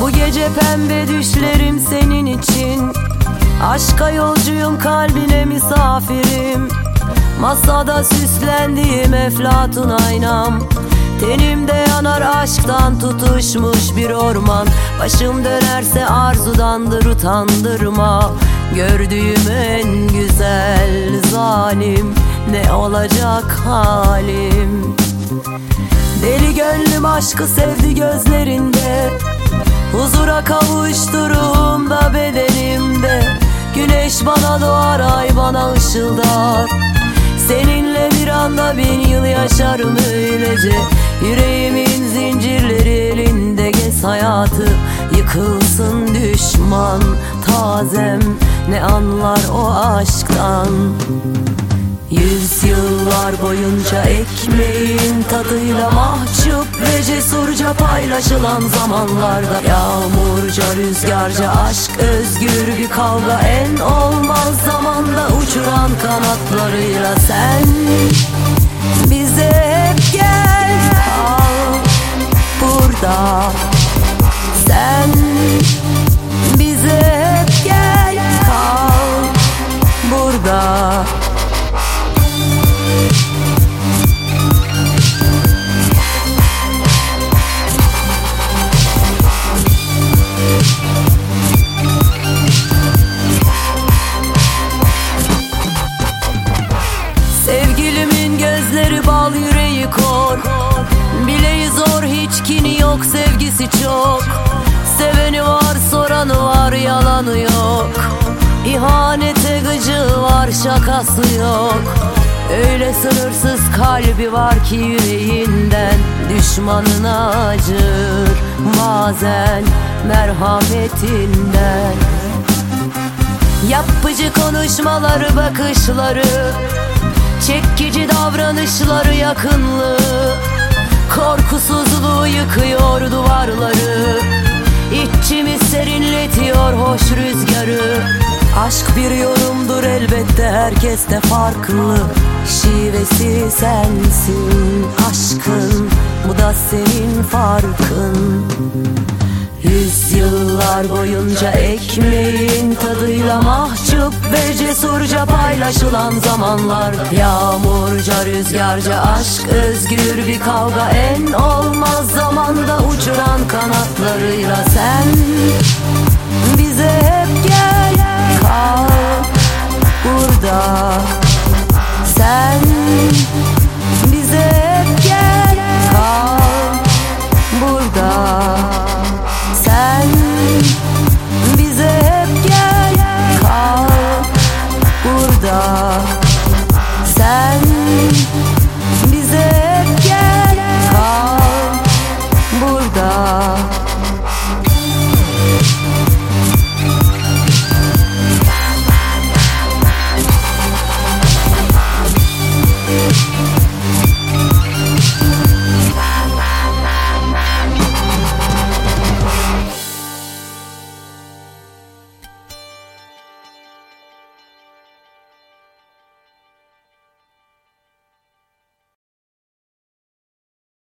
Bu gece pembe düşlerim senin için. Aşka yolcuyum kalbine misafirim. Masada süslendiğim eflatun aynam. Tenimde yanar aşktan tutuşmuş bir orman. Başım dönerse arzudandır utandırma. Gördüğüm en güzel zalim Ne olacak halim? Deli gönlüm aşkı sevdi gözlerinde Huzura kavuşturuğumda bedenimde. Güneş bana doğar ay bana ışıldar. Seninle bir anda bin yıl yaşarım öylece. Yüreğimin zincirleri elinde gez hayatı. Yıkılsın düşman tazem. Ne anlar o aşktan yıllar boyunca ekmeğin tadıyla mahcup ve cesurca paylaşılan zamanlarda Yağmurca rüzgarca aşk özgür bir kavga en olmaz zamanda uçuran kanatlarıyla sen Bize hep gel kal burada. Sen bize hep gel kal burada yüreği kor. Bileği zor hiç kini yok sevgisi çok. Seveni var soranı var yalanı yok. İhanete gıcı var şakası yok. Öyle sınırsız kalbi var ki yüreğinden Düşmanına acır. Bazen merhametinden. Yapıcı konuşmaları bakışları Çekici davranışları yakınlığı Korkusuzluğu yıkıyor duvarları. İçimi serinletiyor hoş rüzgarı. Aşk bir yorumdur elbette herkes de farklı. Şivesi sensin aşkın Bu da senin farkın. Yüzyıllar boyunca ekmeğin tadıyla ve cesurca paylaşılan zamanlar Yağmurca rüzgarca aşk özgür bir kavga en olmaz zamanda uçuran kanatlarıyla sen 啊。